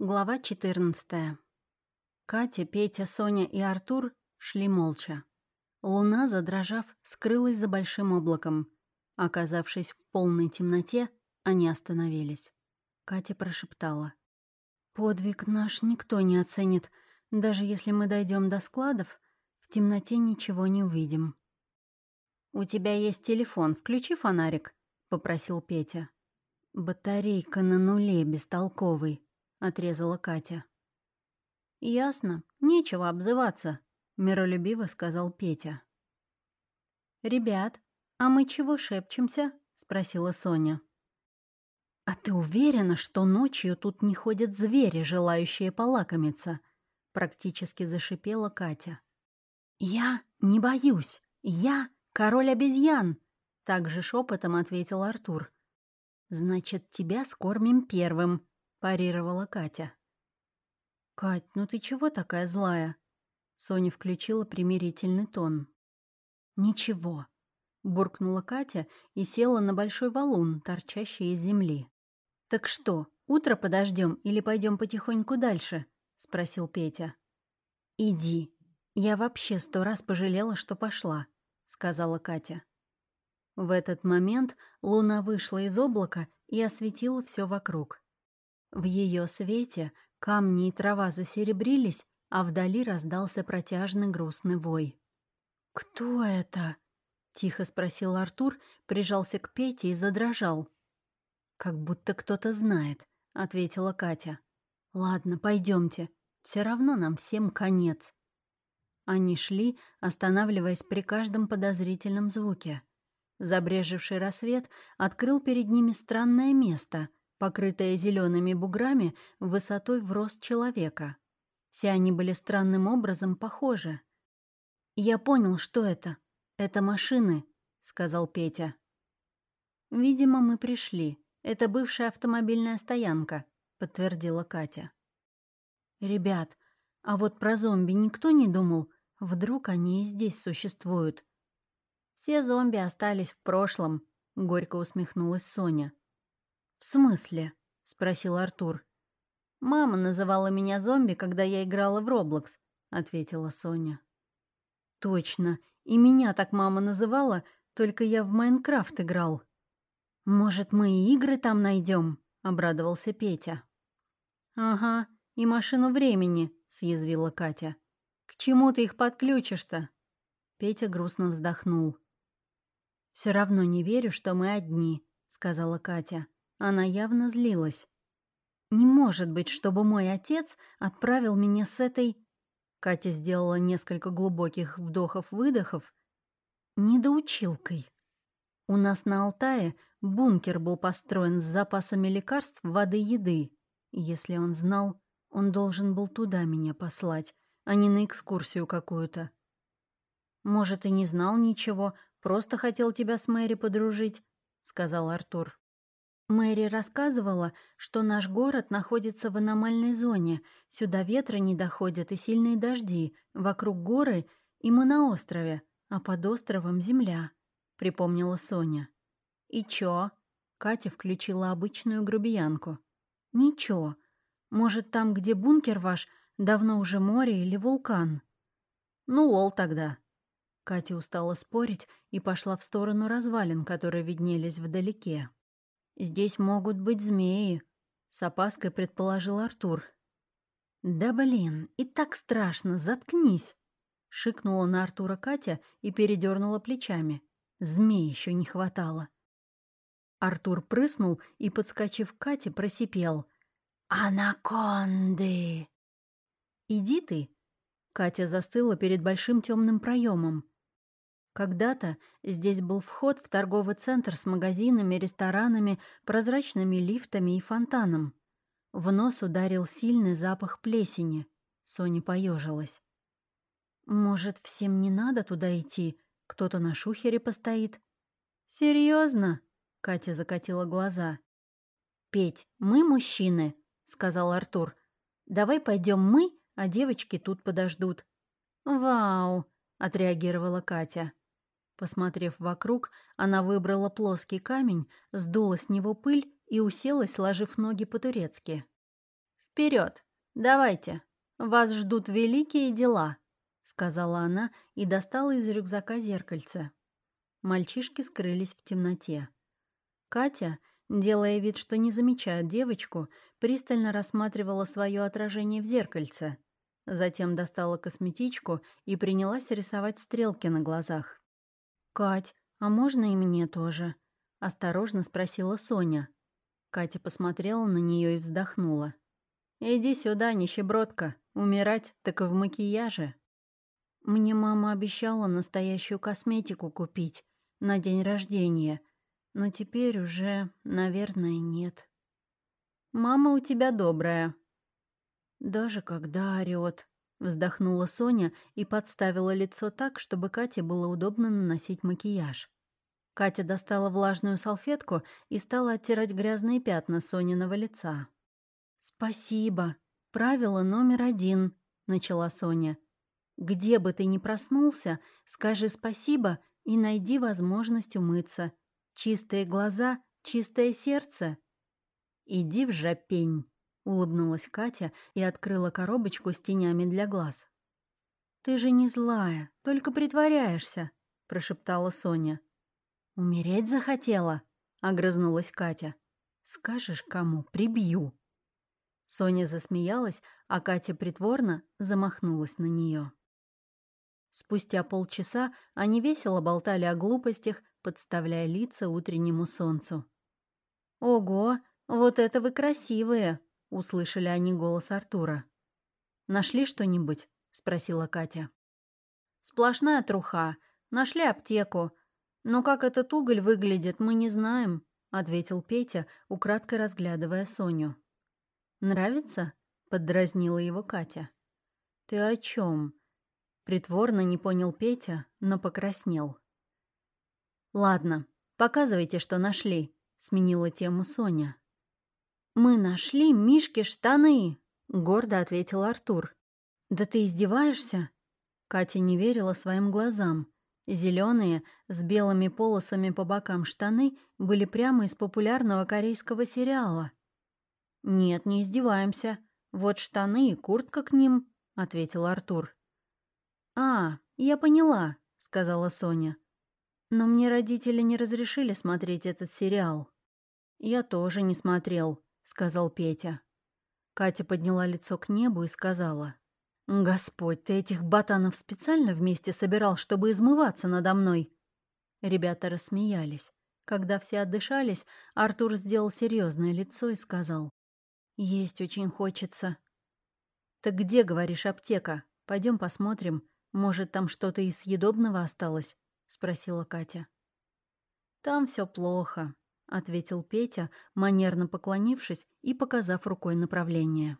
Глава 14. Катя, Петя, Соня и Артур шли молча. Луна, задрожав, скрылась за большим облаком. Оказавшись в полной темноте, они остановились. Катя прошептала. «Подвиг наш никто не оценит. Даже если мы дойдем до складов, в темноте ничего не увидим». «У тебя есть телефон, включи фонарик», — попросил Петя. «Батарейка на нуле, бестолковый», — отрезала Катя. «Ясно, нечего обзываться», — миролюбиво сказал Петя. «Ребят, а мы чего шепчемся?» — спросила Соня. «А ты уверена, что ночью тут не ходят звери, желающие полакомиться?» — практически зашипела Катя. «Я не боюсь. Я король обезьян!» — также шепотом ответил Артур. «Значит, тебя скормим первым», — парировала Катя. «Кать, ну ты чего такая злая?» Соня включила примирительный тон. «Ничего», — буркнула Катя и села на большой валун, торчащий из земли. «Так что, утро подождем или пойдем потихоньку дальше?» — спросил Петя. «Иди. Я вообще сто раз пожалела, что пошла», — сказала Катя. В этот момент луна вышла из облака и осветила все вокруг. В ее свете камни и трава засеребрились, а вдали раздался протяжный грустный вой. «Кто это?» — тихо спросил Артур, прижался к Пете и задрожал. «Как будто кто-то знает», — ответила Катя. «Ладно, пойдемте. Все равно нам всем конец». Они шли, останавливаясь при каждом подозрительном звуке. Забрежевший рассвет открыл перед ними странное место — покрытая зелеными буграми высотой в рост человека. Все они были странным образом похожи. «Я понял, что это. Это машины», — сказал Петя. «Видимо, мы пришли. Это бывшая автомобильная стоянка», — подтвердила Катя. «Ребят, а вот про зомби никто не думал? Вдруг они и здесь существуют?» «Все зомби остались в прошлом», — горько усмехнулась Соня. «В смысле?» — спросил Артур. «Мама называла меня зомби, когда я играла в Роблокс», — ответила Соня. «Точно, и меня так мама называла, только я в Майнкрафт играл». «Может, мы и игры там найдем? обрадовался Петя. «Ага, и машину времени», — съязвила Катя. «К чему ты их подключишь-то?» Петя грустно вздохнул. Все равно не верю, что мы одни», — сказала Катя. Она явно злилась. «Не может быть, чтобы мой отец отправил меня с этой...» Катя сделала несколько глубоких вдохов-выдохов. «Недоучилкой. У нас на Алтае бункер был построен с запасами лекарств, воды еды. Если он знал, он должен был туда меня послать, а не на экскурсию какую-то. Может, и не знал ничего, просто хотел тебя с Мэри подружить», — сказал Артур. Мэри рассказывала, что наш город находится в аномальной зоне, сюда ветры не доходят и сильные дожди, вокруг горы и мы на острове, а под островом земля», — припомнила Соня. «И чё?» — Катя включила обычную грубиянку. «Ничего. Может, там, где бункер ваш, давно уже море или вулкан?» «Ну, лол тогда». Катя устала спорить и пошла в сторону развалин, которые виднелись вдалеке. «Здесь могут быть змеи», — с опаской предположил Артур. «Да блин, и так страшно, заткнись!» — шикнула на Артура Катя и передернула плечами. Змей еще не хватало. Артур прыснул и, подскочив к Кате, просипел. «Анаконды!» «Иди ты!» Катя застыла перед большим темным проемом. Когда-то здесь был вход в торговый центр с магазинами, ресторанами, прозрачными лифтами и фонтаном. В нос ударил сильный запах плесени. Соня поежилась. «Может, всем не надо туда идти? Кто-то на шухере постоит?» Серьезно? Катя закатила глаза. «Петь, мы мужчины», — сказал Артур. «Давай пойдем мы, а девочки тут подождут». «Вау!» — отреагировала Катя. Посмотрев вокруг, она выбрала плоский камень, сдула с него пыль и уселась, сложив ноги по-турецки. Вперед! Давайте! Вас ждут великие дела!» — сказала она и достала из рюкзака зеркальце. Мальчишки скрылись в темноте. Катя, делая вид, что не замечает девочку, пристально рассматривала свое отражение в зеркальце. Затем достала косметичку и принялась рисовать стрелки на глазах. «Кать, а можно и мне тоже?» — осторожно спросила Соня. Катя посмотрела на нее и вздохнула. «Иди сюда, нищебродка, умирать так и в макияже». Мне мама обещала настоящую косметику купить на день рождения, но теперь уже, наверное, нет. «Мама у тебя добрая». «Даже когда орёт», — вздохнула Соня и подставила лицо так, чтобы Кате было удобно наносить макияж. Катя достала влажную салфетку и стала оттирать грязные пятна Сониного лица. «Спасибо. Правило номер один», — начала Соня. «Где бы ты ни проснулся, скажи спасибо и найди возможность умыться. Чистые глаза, чистое сердце. Иди в жопень, улыбнулась Катя и открыла коробочку с тенями для глаз. Ты же не злая, только притворяешься, прошептала Соня. Умереть захотела, огрызнулась Катя. Скажешь кому, прибью. Соня засмеялась, а Катя притворно замахнулась на нее. Спустя полчаса они весело болтали о глупостях, подставляя лица утреннему солнцу. «Ого, вот это вы красивые!» — услышали они голос Артура. «Нашли что-нибудь?» — спросила Катя. «Сплошная труха. Нашли аптеку. Но как этот уголь выглядит, мы не знаем», — ответил Петя, украдкой разглядывая Соню. «Нравится?» — поддразнила его Катя. «Ты о чем? Притворно не понял Петя, но покраснел. «Ладно, показывайте, что нашли», — сменила тему Соня. «Мы нашли Мишки штаны», — гордо ответил Артур. «Да ты издеваешься?» Катя не верила своим глазам. Зеленые, с белыми полосами по бокам штаны были прямо из популярного корейского сериала. «Нет, не издеваемся. Вот штаны и куртка к ним», — ответил Артур. «А, я поняла», — сказала Соня. «Но мне родители не разрешили смотреть этот сериал». «Я тоже не смотрел», — сказал Петя. Катя подняла лицо к небу и сказала. «Господь, ты этих ботанов специально вместе собирал, чтобы измываться надо мной?» Ребята рассмеялись. Когда все отдышались, Артур сделал серьезное лицо и сказал. «Есть очень хочется». «Так где, говоришь, аптека? Пойдем посмотрим. «Может, там что-то из съедобного осталось?» — спросила Катя. «Там все плохо», — ответил Петя, манерно поклонившись и показав рукой направление.